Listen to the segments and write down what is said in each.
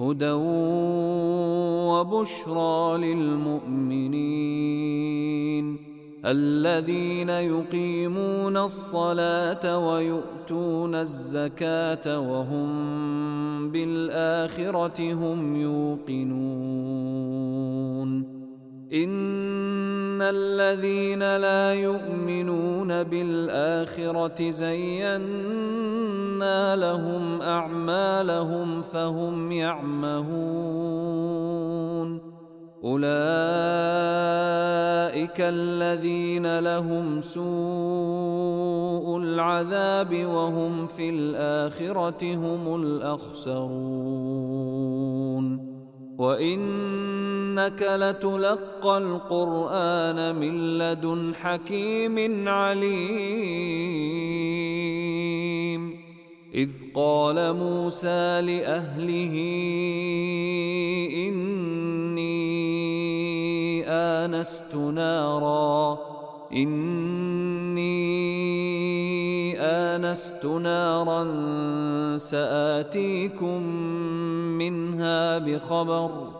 هدى وبشرى للمؤمنين الذين يقيمون الصلاة ويؤتون الزكاة وهم بالآخرة هم يوقنون ان الذين لا يؤمنون بالاخره زينا لهم اعمالهم فهم يعمهون اولئك الذين لهم سوء العذاب وهم في الاخره هم الاخسرون وانك لتلقى القرآن من لدن حكيم عليم. إذ قال موسى لأهله إني آنست نارا. إني آنست نارا سآتيكم منها بخبر.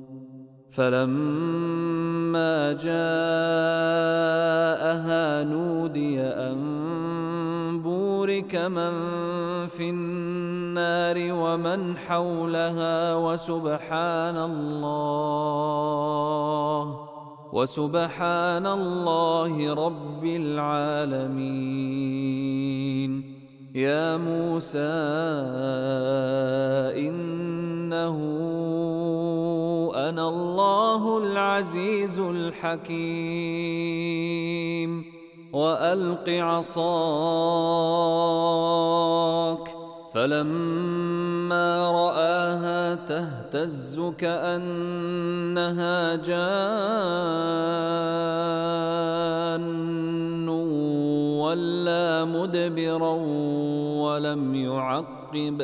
فلما جاءها نودي أن بورك من في النار ومن حولها وسبحان الله وسبحان الله رب العالمين. يا موسى إنه أنا الله العزيز الحكيم. وألق عصاك. فلما رآها تهتز كأنها جان. ولا مدبرا ولم يعقب.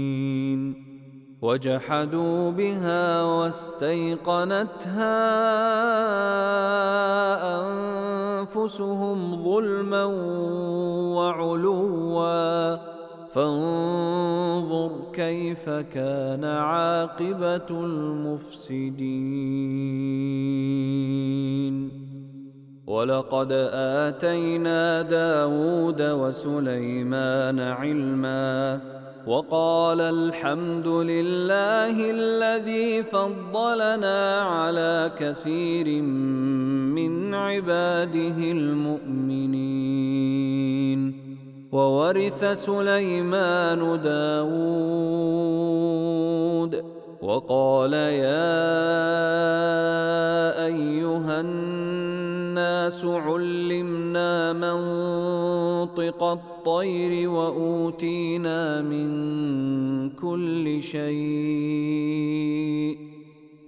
وجحدوا بها واستيقنتها أنفسهم ظلما وعلوا. فانظر كيف كان عاقبة المفسدين. ولقد آتينا داود وسليمان علما وقال الحمد لله الذي فضلنا على كثير من عباده المؤمنين. وورث سليمان داود. وقال يا أيها الناس علمنا منطق الطير وأوتينا من كل شيء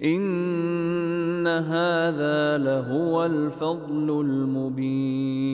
إن هذا لهو الفضل المبين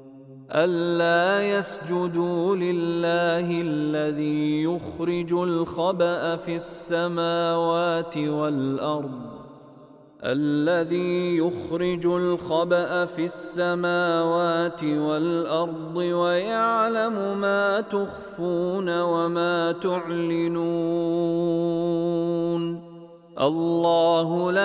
ألا يسجدوا لله الذي يخرج الخبأ في السماوات والأرض. الذي يخرج الخبأ في السماوات والأرض ويعلم ما تخفون وما تعلنون. الله لا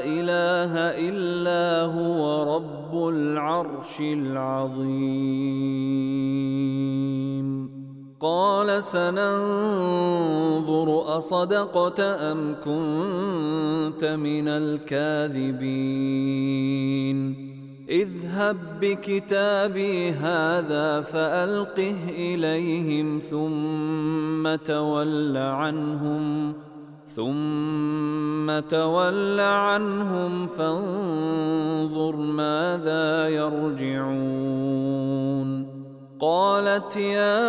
إله إلا هو رب العرش العظيم. قال سننظر أصدقت أم كنت من الكاذبين. اذهب بكتابي هذا فألقه إليهم ثم تول عنهم ثم تول عنهم فانظر ماذا يرجعون. قالت يا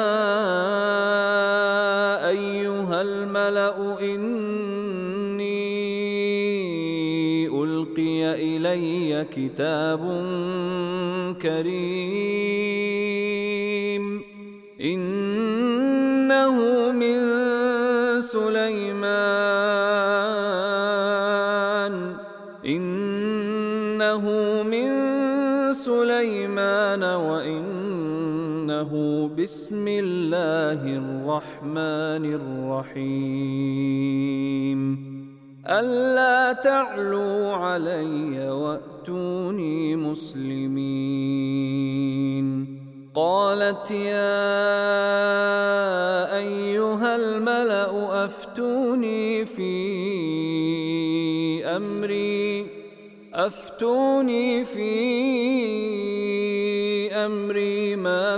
أيها الملأ إني الي إلي كتاب كريم. إنه من سليمان. إنه من سليمان وإنه بسم الله الرحمن الرحيم. ألا تعلوا علي وأتوني مسلمين. قالت يا أيها الملأ أفتوني في أمري. أفتوني في أمري. ما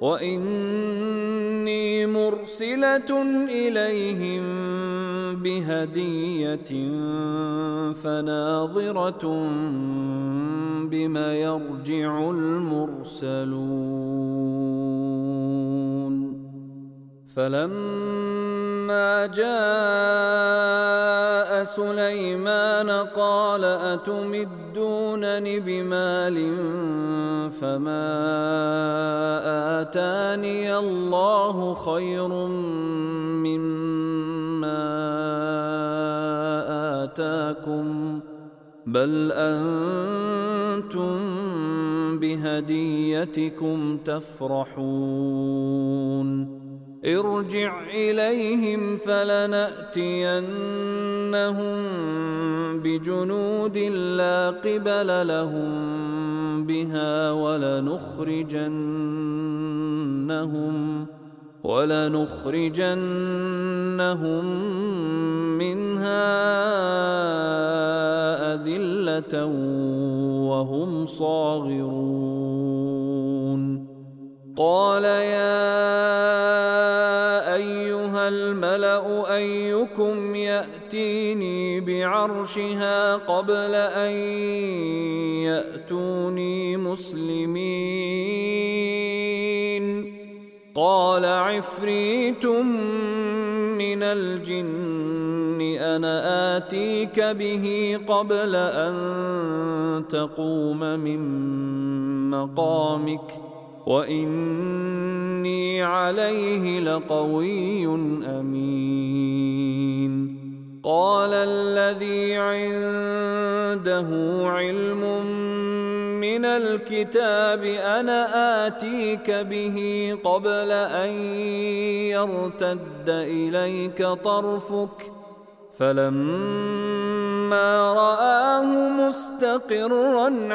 وإني مرسلة إليهم بهدية فناظرة بما يرجع المرسلون فلما جاء سليمان قال أتمدونني بمال فما آتاني الله خير مما آتاكم بل أنتم بهديتكم تفرحون ارجع إليهم فلنأتينهم بجنود لا قبل لهم بها ولنخرجنهم ولنخرجنهم منها أذلة وهم صاغرون. قال يا أيها الملأ أيكم يأتيني بعرشها قبل أن يأتوني مسلمين. قال عفريت من الجن أنا آتيك به قبل أن تقوم من مقامك ۖ. واني عليه لقوي امين. قال الذي عنده علم من الكتاب أنا اتيك به قبل ان يرتد اليك طرفك. فلما رآه مستقرا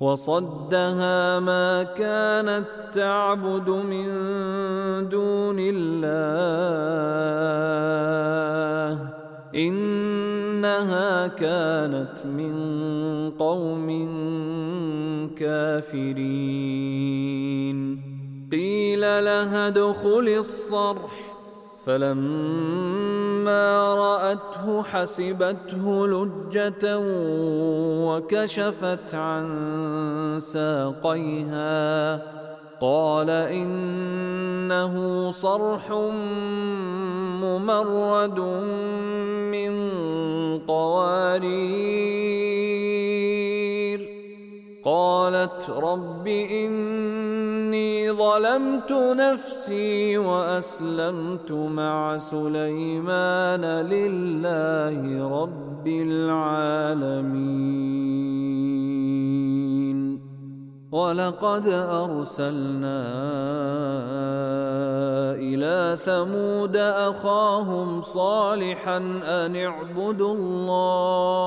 وصدها ما كانت تعبد من دون الله. إنها كانت من قوم كافرين. قيل لها ادخل الصرح. فلما رأته حسبته لجة وكشفت عن ساقيها. قال إنه صرح ممرد من قوارير. قالت رب ظلمت نفسي وأسلمت مع سليمان لله رب العالمين. ولقد أرسلنا إلى ثمود أخاهم صالحا أن اعبدوا الله.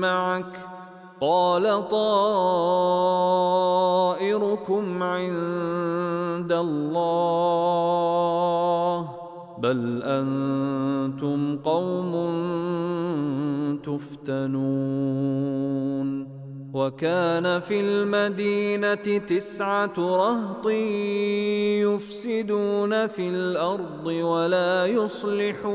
معك. قال طائركم عند الله. بل أنتم قوم تفتنون. وكان في المدينة تسعة رهط يفسدون في الأرض ولا يصلحون.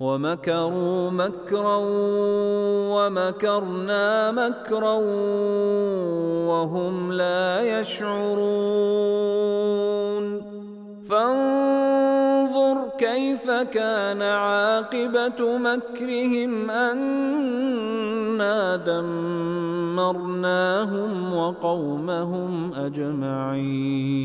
ومكروا مكرا ومكرنا مكرا وهم لا يشعرون. فانظر كيف كان عاقبة مكرهم أنا دمرناهم وقومهم أجمعين.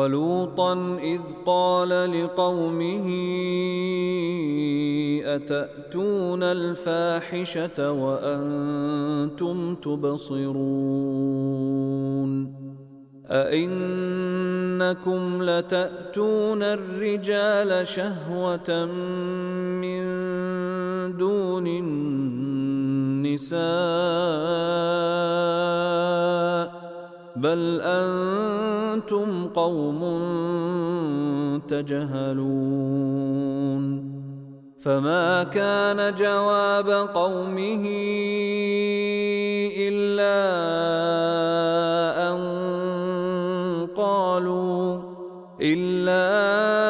ولوطا إذ قال لقومه أتأتون الفاحشة وأنتم تبصرون أئنكم لتأتون الرجال شهوة من دون النساء بل أنتم قوم تجهلون. فما كان جواب قومه إلا أن قالوا إلا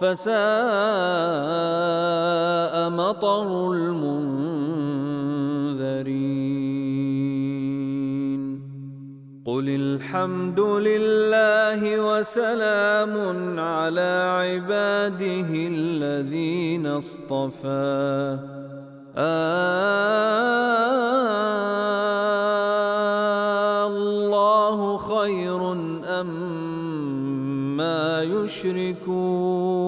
فساء مطر المنذرين. قل الحمد لله وسلام على عباده الذين اصطفى. آه الله خير أم ما يشركون.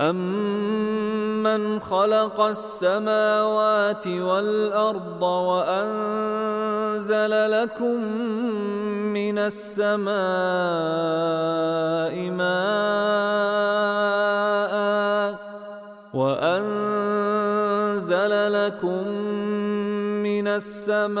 أمن خلق السماوات والأرض وأنزل لكم من السماء ماء وأنزل لكم من السماء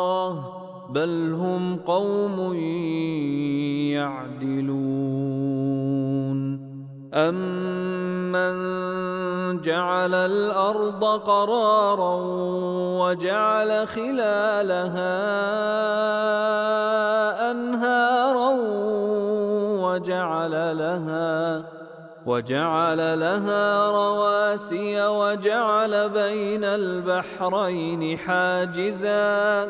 بل هم قوم يعدلون. أمن جعل الأرض قرارا وجعل خلالها أنهارا وجعل لها وجعل لها رواسي وجعل بين البحرين حاجزا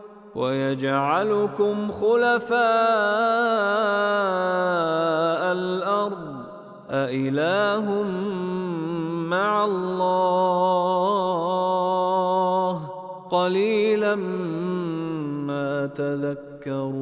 ويجعلكم خلفاء الأرض. أإله مع الله. قليلا ما تذكرون.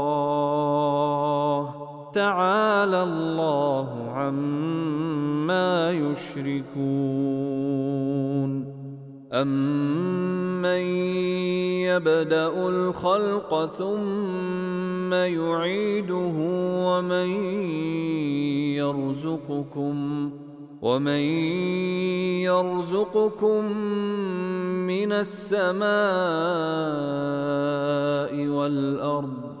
تعالى الله عما يشركون. أمن يبدأ الخلق ثم يعيده ومن يرزقكم ومن يرزقكم من السماء والأرض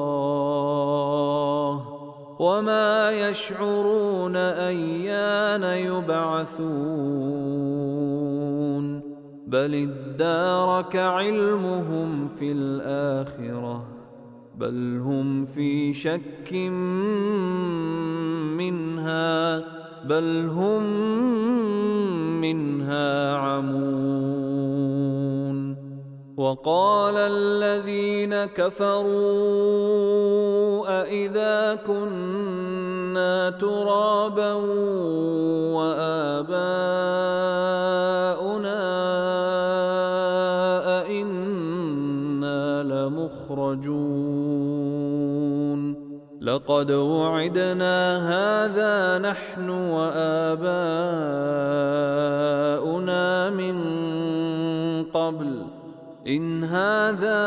وما يشعرون أيان يبعثون بل ادارك علمهم في الآخرة بل هم في شك منها بل هم منها عمون وقال الذين كفروا أإذا كنا ترابا وآباؤنا تخرجون لقد وعدنا هذا نحن وآباؤنا من قبل إن هذا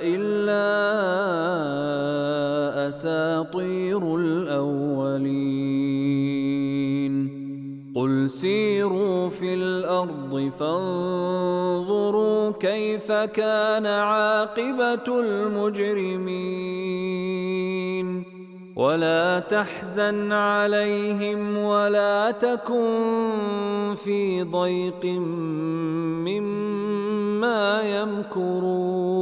إلا أساطير الأولين. قل سيروا في الأرض فانظروا كيف كان عاقبة المجرمين. ولا تحزن عليهم ولا تكن في ضيق مما يمكرون.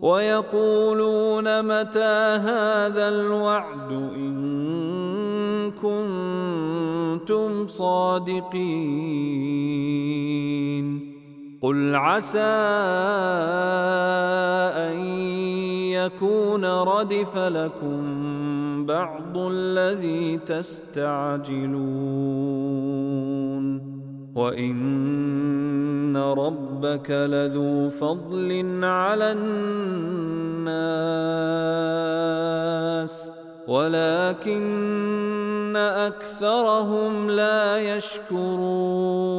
ويقولون متى هذا الوعد إن كنتم صادقين. قل عسى أن يكون ردف لكم بعض الذي تستعجلون. وإن ربك لذو فضل على الناس ولكن أكثرهم لا يشكرون.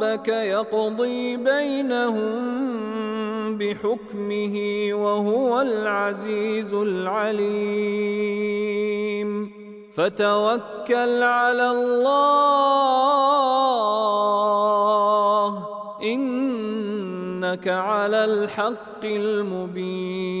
ربك يقضي بينهم بحكمه وهو العزيز العليم. فتوكل على الله إنك على الحق المبين.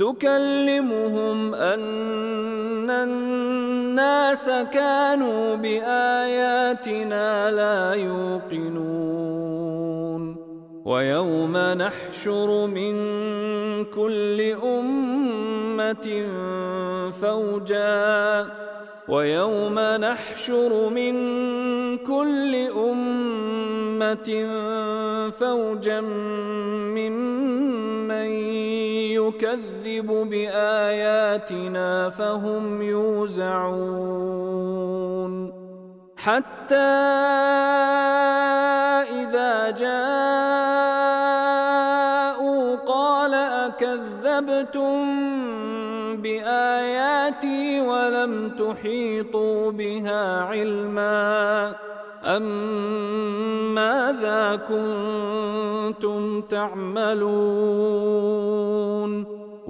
تكلمهم أن الناس كانوا بآياتنا لا يوقنون. ويوم نحشر من كل أمة فوجا. ويوم نحشر من كل أمة فوجا ممن يكذب بآياتنا فهم يوزعون. حتى إذا جاءوا قال أكذبتم بآياتي ولم تحيطوا بها علما. أم ماذا كنتم تعملون؟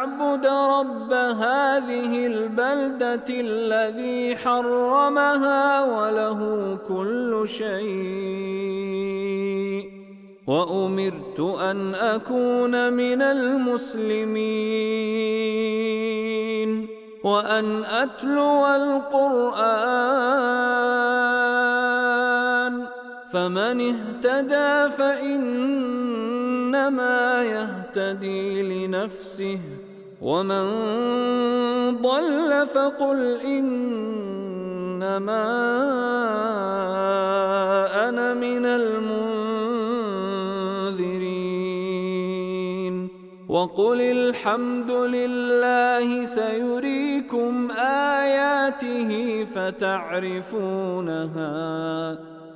أن أعبد رب هذه البلدة الذي حرمها وله كل شيء. وأمرت أن أكون من المسلمين. وأن أتلو القرآن. فمن اهتدى فإنما يهتدي لنفسه. ومن ضل فقل إنما أنا من المنذرين وقل الحمد لله سيريكم آياته فتعرفونها